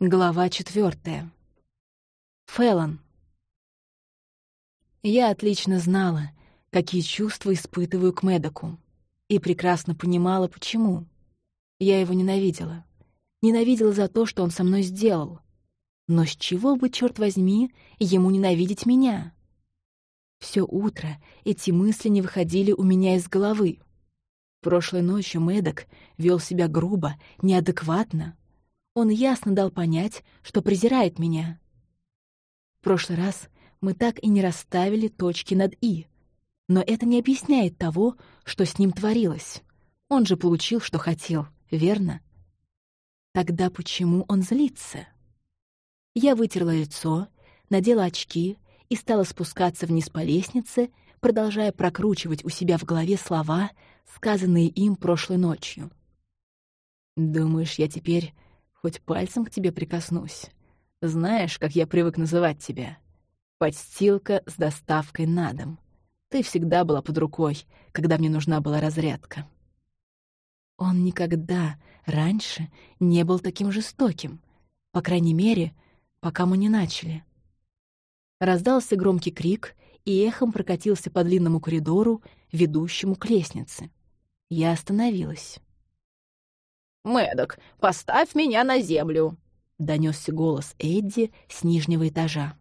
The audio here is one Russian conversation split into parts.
Глава четвертая. Фэллон. Я отлично знала, какие чувства испытываю к Медоку, и прекрасно понимала, почему. Я его ненавидела. Ненавидела за то, что он со мной сделал. Но с чего бы, черт возьми, ему ненавидеть меня? Все утро эти мысли не выходили у меня из головы. Прошлой ночью Мэддок вел себя грубо, неадекватно. Он ясно дал понять, что презирает меня. В прошлый раз мы так и не расставили точки над «и». Но это не объясняет того, что с ним творилось. Он же получил, что хотел, верно? Тогда почему он злится? Я вытерла лицо, надела очки и стала спускаться вниз по лестнице, продолжая прокручивать у себя в голове слова, сказанные им прошлой ночью. «Думаешь, я теперь хоть пальцем к тебе прикоснусь? Знаешь, как я привык называть тебя? Подстилка с доставкой на дом. Ты всегда была под рукой, когда мне нужна была разрядка». Он никогда раньше не был таким жестоким, по крайней мере, пока мы не начали. Раздался громкий крик, и эхом прокатился по длинному коридору, ведущему к лестнице. Я остановилась. «Мэддок, поставь меня на землю!» — донесся голос Эдди с нижнего этажа.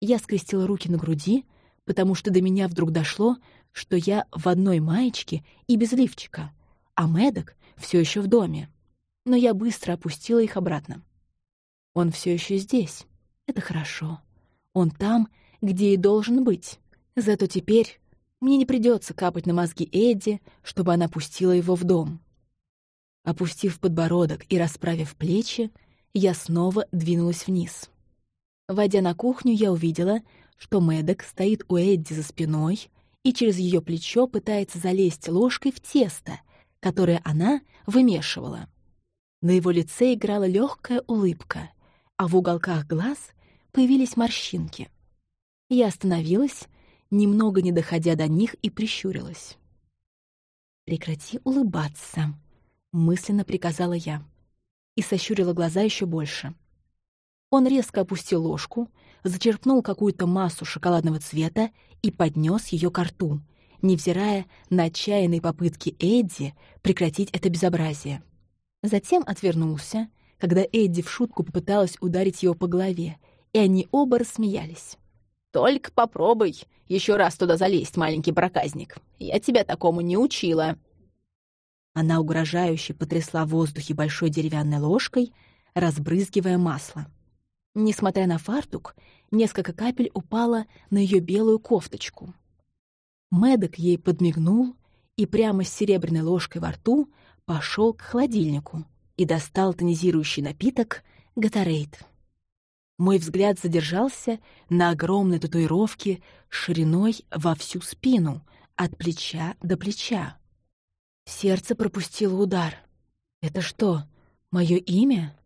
Я скрестила руки на груди, потому что до меня вдруг дошло, что я в одной маечке и без лифчика, а Мэддок все еще в доме. Но я быстро опустила их обратно. Он все еще здесь. Это хорошо. Он там, где и должен быть. Зато теперь мне не придется капать на мозги Эдди, чтобы она пустила его в дом. Опустив подбородок и расправив плечи, я снова двинулась вниз. Войдя на кухню, я увидела, что Мэддок стоит у Эдди за спиной и через ее плечо пытается залезть ложкой в тесто, которое она вымешивала. На его лице играла легкая улыбка, а в уголках глаз появились морщинки. Я остановилась, немного не доходя до них, и прищурилась. «Прекрати улыбаться», — мысленно приказала я. И сощурила глаза еще больше. Он резко опустил ложку, зачерпнул какую-то массу шоколадного цвета и поднес ее к рту, невзирая на отчаянные попытки Эдди прекратить это безобразие. Затем отвернулся, когда Эдди в шутку попыталась ударить его по голове, и они оба рассмеялись. «Только попробуй еще раз туда залезть, маленький проказник. Я тебя такому не учила». Она угрожающе потрясла в воздухе большой деревянной ложкой, разбрызгивая масло. Несмотря на фартук, несколько капель упало на ее белую кофточку. Мэддок ей подмигнул и прямо с серебряной ложкой во рту пошел к холодильнику и достал тонизирующий напиток «Гатарейд». Мой взгляд задержался на огромной татуировке шириной во всю спину, от плеча до плеча. Сердце пропустило удар. «Это что, мое имя?»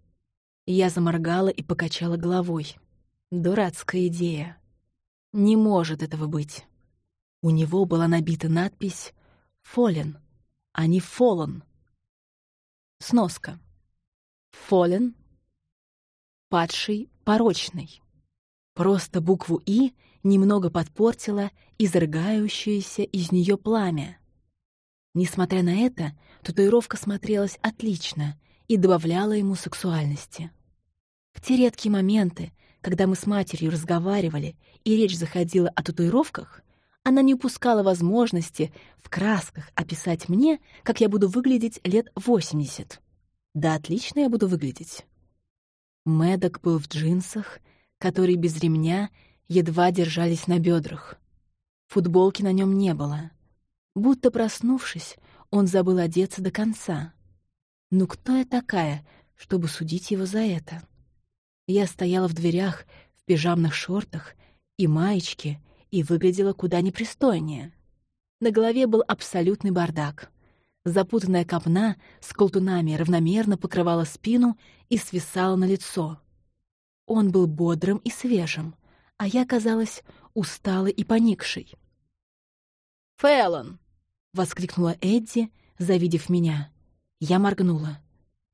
Я заморгала и покачала головой. Дурацкая идея. Не может этого быть. У него была набита надпись «Фолен», а не «Фолон». Сноска. «Фолен» — падший порочный. Просто букву «и» немного подпортила изрыгающееся из нее пламя. Несмотря на это, татуировка смотрелась отлично и добавляла ему сексуальности. В те редкие моменты, когда мы с матерью разговаривали и речь заходила о татуировках, она не упускала возможности в красках описать мне, как я буду выглядеть лет 80. Да отлично я буду выглядеть. Мэддок был в джинсах, которые без ремня едва держались на бедрах. Футболки на нем не было. Будто проснувшись, он забыл одеться до конца. Ну кто я такая, чтобы судить его за это? Я стояла в дверях в пижамных шортах и маечке и выглядела куда непристойнее. На голове был абсолютный бардак. Запутанная копна с колтунами равномерно покрывала спину и свисала на лицо. Он был бодрым и свежим, а я казалась усталой и поникшей. «Фэллон!» — воскликнула Эдди, завидев меня. Я моргнула.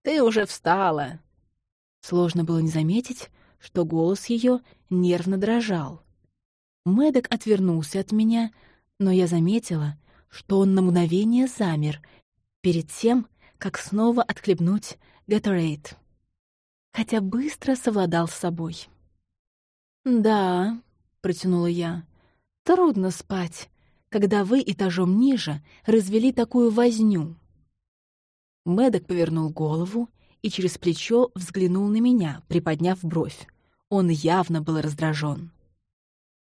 «Ты уже встала!» Сложно было не заметить, что голос ее нервно дрожал. Мэддок отвернулся от меня, но я заметила, что он на мгновение замер перед тем, как снова отхлебнуть Gatorade. Хотя быстро совладал с собой. «Да», — протянула я, — «трудно спать, когда вы этажом ниже развели такую возню». Мэддок повернул голову и через плечо взглянул на меня, приподняв бровь. Он явно был раздражен.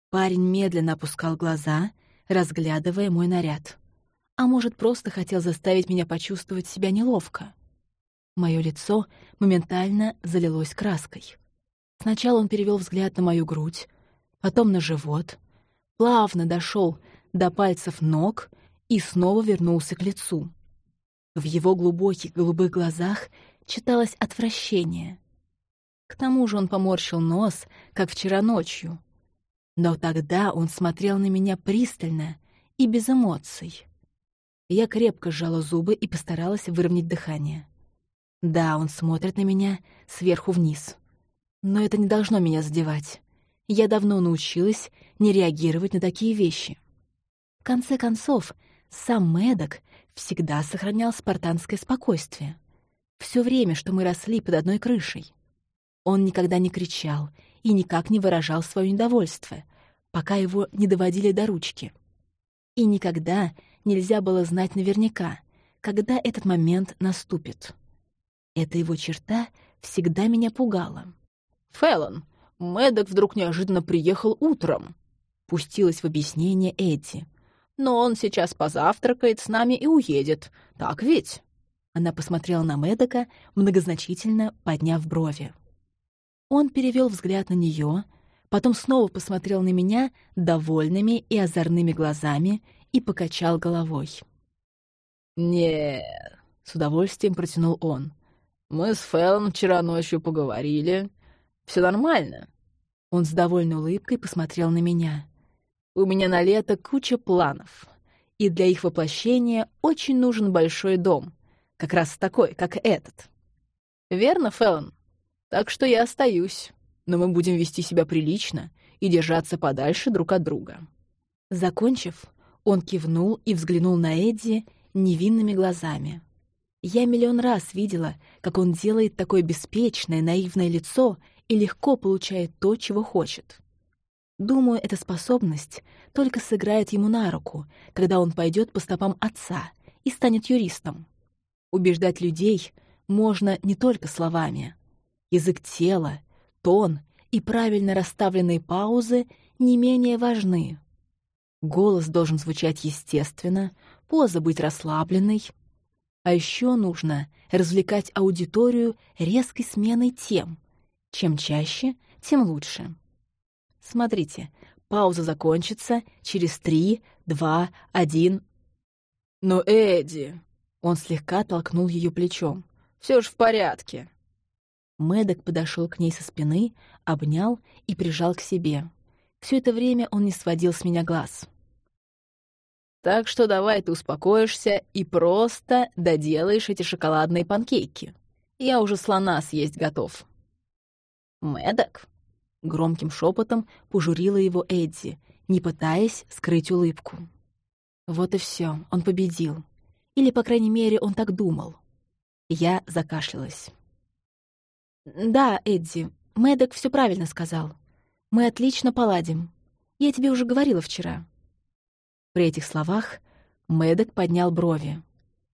Парень медленно опускал глаза, разглядывая мой наряд. А может, просто хотел заставить меня почувствовать себя неловко. Мое лицо моментально залилось краской. Сначала он перевел взгляд на мою грудь, потом на живот, плавно дошел до пальцев ног и снова вернулся к лицу. В его глубоких голубых глазах читалось отвращение. К тому же он поморщил нос, как вчера ночью. Но тогда он смотрел на меня пристально и без эмоций. Я крепко сжала зубы и постаралась выровнять дыхание. Да, он смотрит на меня сверху вниз. Но это не должно меня задевать. Я давно научилась не реагировать на такие вещи. В конце концов, сам Мэддок всегда сохранял спартанское спокойствие. Все время, что мы росли под одной крышей. Он никогда не кричал и никак не выражал свое недовольство, пока его не доводили до ручки. И никогда нельзя было знать наверняка, когда этот момент наступит. Эта его черта всегда меня пугала. «Фэллон, Мэддок вдруг неожиданно приехал утром», — пустилась в объяснение Эдди. «Но он сейчас позавтракает с нами и уедет. Так ведь?» Она посмотрела на Мэддока, многозначительно подняв брови. Он перевел взгляд на нее, потом снова посмотрел на меня довольными и озорными глазами и покачал головой. «Нет», — с удовольствием протянул он. «Мы с Фэллон вчера ночью поговорили, все нормально». Он с довольной улыбкой посмотрел на меня. «У меня на лето куча планов, и для их воплощения очень нужен большой дом, как раз такой, как этот. Верно, Фэллон? Так что я остаюсь, но мы будем вести себя прилично и держаться подальше друг от друга». Закончив, он кивнул и взглянул на Эдди невинными глазами. Я миллион раз видела, как он делает такое беспечное, наивное лицо и легко получает то, чего хочет. Думаю, эта способность только сыграет ему на руку, когда он пойдет по стопам отца и станет юристом. Убеждать людей можно не только словами. Язык тела, тон и правильно расставленные паузы не менее важны. Голос должен звучать естественно, поза быть расслабленной. А еще нужно развлекать аудиторию резкой сменой тем — чем чаще, тем лучше. Смотрите, пауза закончится через три, два, один. «Но Эдди...» Он слегка толкнул ее плечом. Все ж в порядке». Мэддок подошел к ней со спины, обнял и прижал к себе. Все это время он не сводил с меня глаз. «Так что давай ты успокоишься и просто доделаешь эти шоколадные панкейки. Я уже слона съесть готов». «Мэддок?» — громким шепотом пожурила его Эдди, не пытаясь скрыть улыбку. Вот и все, он победил. Или, по крайней мере, он так думал. Я закашлялась. «Да, Эдди, Мэддок все правильно сказал. Мы отлично поладим. Я тебе уже говорила вчера». При этих словах Мэддок поднял брови.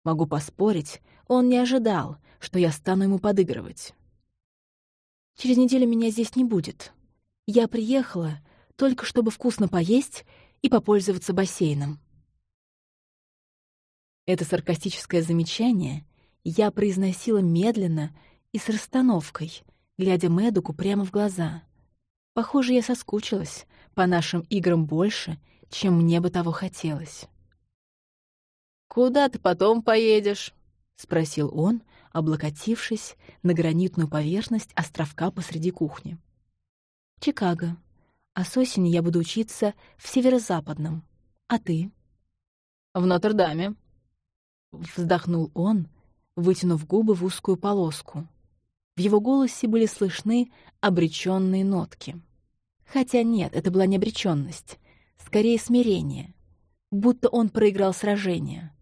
Могу поспорить, он не ожидал, что я стану ему подыгрывать. Через неделю меня здесь не будет. Я приехала только чтобы вкусно поесть и попользоваться бассейном. Это саркастическое замечание я произносила медленно и с расстановкой, глядя Мэдуку прямо в глаза. Похоже, я соскучилась по нашим играм больше, чем мне бы того хотелось. «Куда ты потом поедешь?» — спросил он, облокотившись на гранитную поверхность островка посреди кухни. «Чикаго. А с осени я буду учиться в северо-западном. А ты?» «В Нотр-Даме», — вздохнул он, вытянув губы в узкую полоску. В его голосе были слышны обреченные нотки. Хотя нет, это была не обреченность, скорее смирение, будто он проиграл сражение.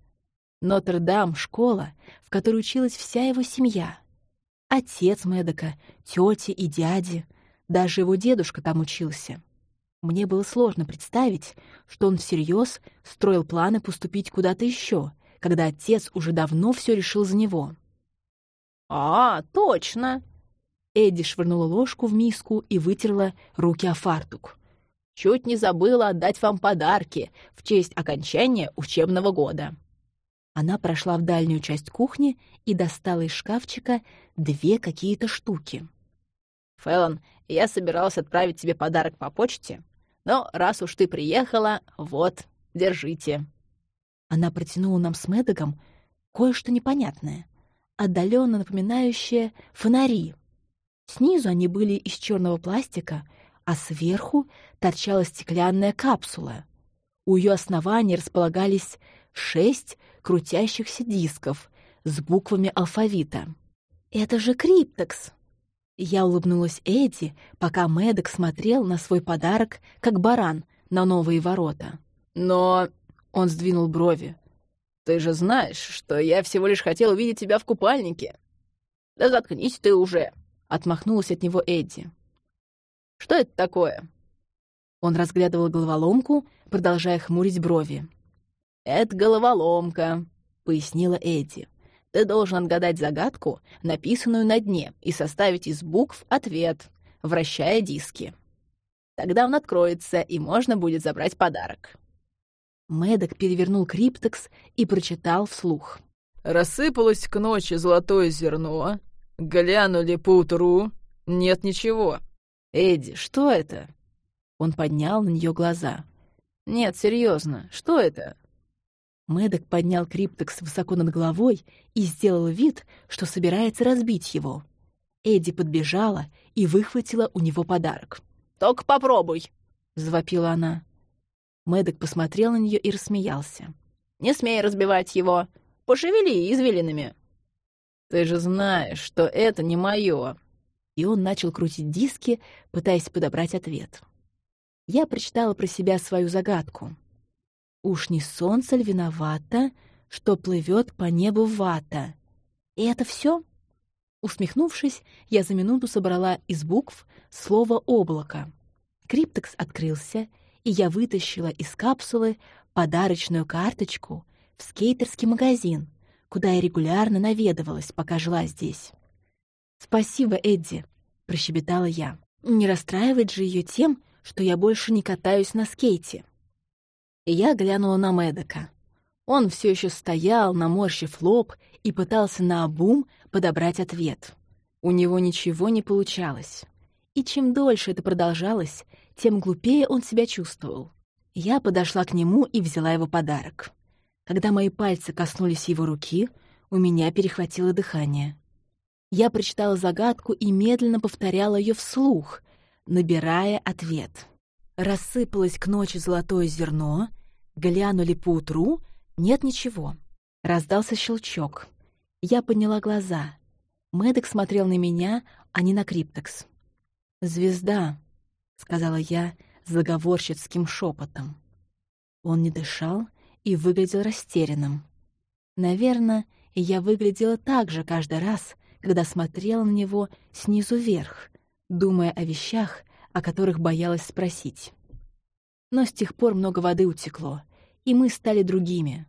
Нотр-Дам — школа, в которой училась вся его семья. Отец Мэдока, тети и дяди, даже его дедушка там учился. Мне было сложно представить, что он всерьез строил планы поступить куда-то еще, когда отец уже давно все решил за него. «А, точно!» Эдди швырнула ложку в миску и вытерла руки о фартук. «Чуть не забыла отдать вам подарки в честь окончания учебного года». Она прошла в дальнюю часть кухни и достала из шкафчика две какие-то штуки. «Фэллон, я собиралась отправить тебе подарок по почте, но раз уж ты приехала, вот, держите». Она протянула нам с Мэддогом кое-что непонятное, отдаленно напоминающее фонари. Снизу они были из черного пластика, а сверху торчала стеклянная капсула. У ее основания располагались шесть крутящихся дисков с буквами алфавита. «Это же Криптекс!» Я улыбнулась Эдди, пока Мэддок смотрел на свой подарок, как баран, на новые ворота. «Но...» — он сдвинул брови. «Ты же знаешь, что я всего лишь хотел увидеть тебя в купальнике». «Да заткнись ты уже!» — отмахнулась от него Эдди. «Что это такое?» Он разглядывал головоломку, продолжая хмурить брови. «Это головоломка», — пояснила Эдди. Ты должен отгадать загадку, написанную на дне, и составить из букв ответ, вращая диски. Тогда он откроется, и можно будет забрать подарок. Мэддок перевернул криптекс и прочитал вслух. «Рассыпалось к ночи золотое зерно, глянули поутру, нет ничего». «Эдди, что это?» Он поднял на нее глаза. «Нет, серьезно, что это?» Мэддок поднял криптекс высоко над головой и сделал вид, что собирается разбить его. Эдди подбежала и выхватила у него подарок. «Только попробуй!» — завопила она. Мэддок посмотрел на нее и рассмеялся. «Не смей разбивать его! Пошевели извилинами!» «Ты же знаешь, что это не мое!» И он начал крутить диски, пытаясь подобрать ответ. Я прочитала про себя свою загадку — Уж не солнце ли виновато, что плывет по небу вата? И это все? Усмехнувшись, я за минуту собрала из букв слово «облако». Криптекс открылся, и я вытащила из капсулы подарочную карточку в скейтерский магазин, куда я регулярно наведывалась, пока жила здесь. «Спасибо, Эдди», — прощебетала я. «Не расстраивать же ее тем, что я больше не катаюсь на скейте». Я глянула на Мэдока. Он все еще стоял, наморщив лоб, и пытался наобум подобрать ответ. У него ничего не получалось. И чем дольше это продолжалось, тем глупее он себя чувствовал. Я подошла к нему и взяла его подарок. Когда мои пальцы коснулись его руки, у меня перехватило дыхание. Я прочитала загадку и медленно повторяла ее вслух, набирая ответ. Рассыпалось к ночи золотое зерно, Глянули поутру, нет ничего. Раздался щелчок. Я подняла глаза. Мэддок смотрел на меня, а не на Криптекс. «Звезда», — сказала я заговорщицким шепотом. Он не дышал и выглядел растерянным. Наверное, я выглядела так же каждый раз, когда смотрела на него снизу вверх, думая о вещах, о которых боялась спросить. Но с тех пор много воды утекло, и мы стали другими.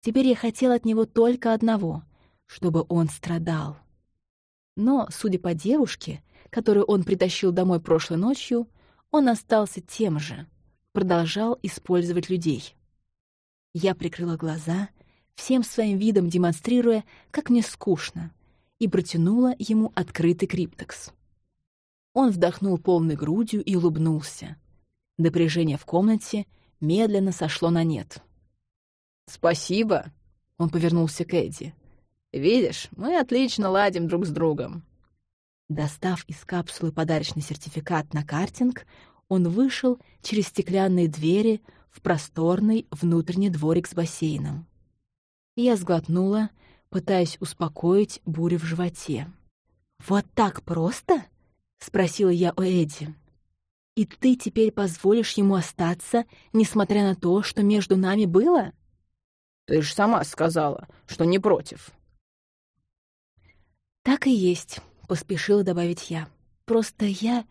Теперь я хотел от него только одного — чтобы он страдал. Но, судя по девушке, которую он притащил домой прошлой ночью, он остался тем же, продолжал использовать людей. Я прикрыла глаза, всем своим видом демонстрируя, как мне скучно, и протянула ему открытый криптекс. Он вдохнул полной грудью и улыбнулся. Напряжение в комнате медленно сошло на нет. «Спасибо», — он повернулся к Эдди. «Видишь, мы отлично ладим друг с другом». Достав из капсулы подарочный сертификат на картинг, он вышел через стеклянные двери в просторный внутренний дворик с бассейном. Я сглотнула, пытаясь успокоить бурю в животе. «Вот так просто?» — спросила я у Эдди. «И ты теперь позволишь ему остаться, несмотря на то, что между нами было?» «Ты же сама сказала, что не против». «Так и есть», — поспешила добавить я. «Просто я...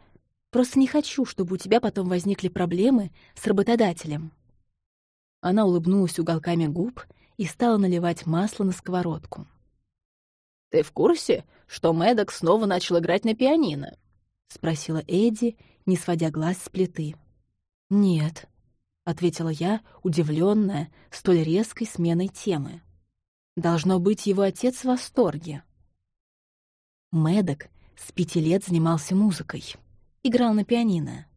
Просто не хочу, чтобы у тебя потом возникли проблемы с работодателем». Она улыбнулась уголками губ и стала наливать масло на сковородку. «Ты в курсе, что Мэддок снова начал играть на пианино?» — спросила Эдди, не сводя глаз с плиты. «Нет», — ответила я, удивленная столь резкой сменой темы. «Должно быть, его отец в восторге». Мэддок с пяти лет занимался музыкой, играл на пианино.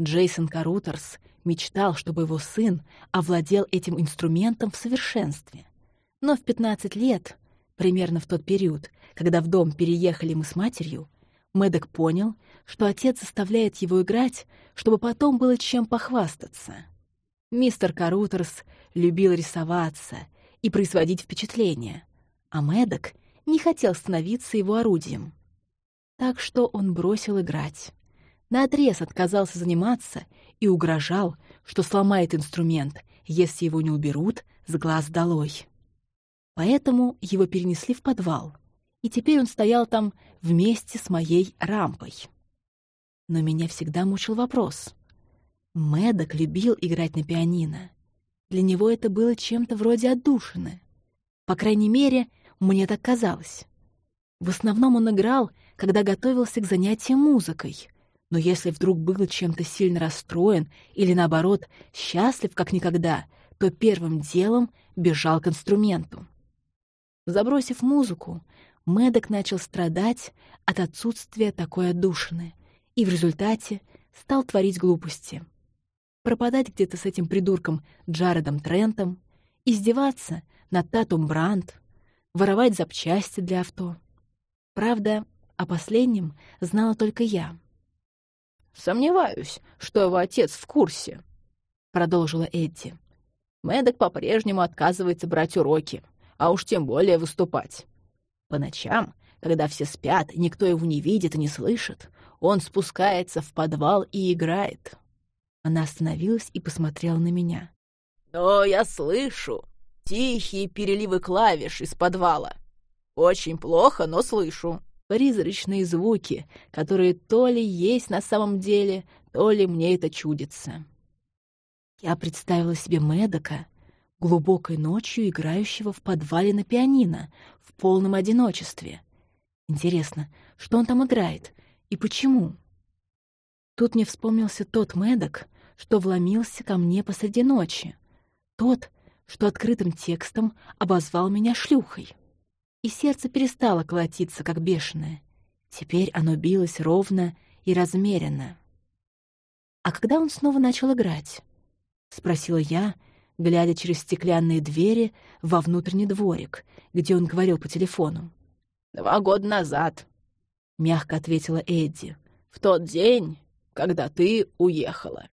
Джейсон Карутерс мечтал, чтобы его сын овладел этим инструментом в совершенстве. Но в 15 лет, примерно в тот период, когда в дом переехали мы с матерью, Мэддок понял, что отец заставляет его играть, чтобы потом было чем похвастаться. Мистер Карутерс любил рисоваться и производить впечатление, а Мэддок не хотел становиться его орудием. Так что он бросил играть. Наотрез отказался заниматься и угрожал, что сломает инструмент, если его не уберут с глаз долой. Поэтому его перенесли в подвал — и теперь он стоял там вместе с моей рампой. Но меня всегда мучил вопрос. Мэддок любил играть на пианино. Для него это было чем-то вроде отдушины. По крайней мере, мне так казалось. В основном он играл, когда готовился к занятиям музыкой. Но если вдруг был чем-то сильно расстроен или, наоборот, счастлив как никогда, то первым делом бежал к инструменту. Забросив музыку, Мэддок начал страдать от отсутствия такой отдушины и в результате стал творить глупости. Пропадать где-то с этим придурком Джаредом Трентом, издеваться над Татум Брандт, воровать запчасти для авто. Правда, о последнем знала только я. «Сомневаюсь, что его отец в курсе», — продолжила Эдди. Мэддок по-прежнему отказывается брать уроки, а уж тем более выступать. По ночам, когда все спят, и никто его не видит и не слышит, он спускается в подвал и играет. Она остановилась и посмотрела на меня. «Но я слышу тихие переливы клавиш из подвала. Очень плохо, но слышу. Призрачные звуки, которые то ли есть на самом деле, то ли мне это чудится». Я представила себе Мэдока, глубокой ночью играющего в подвале на пианино, в полном одиночестве. Интересно, что он там играет и почему? Тут мне вспомнился тот Мэддок, что вломился ко мне посреди ночи. Тот, что открытым текстом обозвал меня шлюхой. И сердце перестало колотиться, как бешеное. Теперь оно билось ровно и размеренно. «А когда он снова начал играть?» — спросила я, — глядя через стеклянные двери во внутренний дворик, где он говорил по телефону. «Два года назад», — мягко ответила Эдди, — «в тот день, когда ты уехала».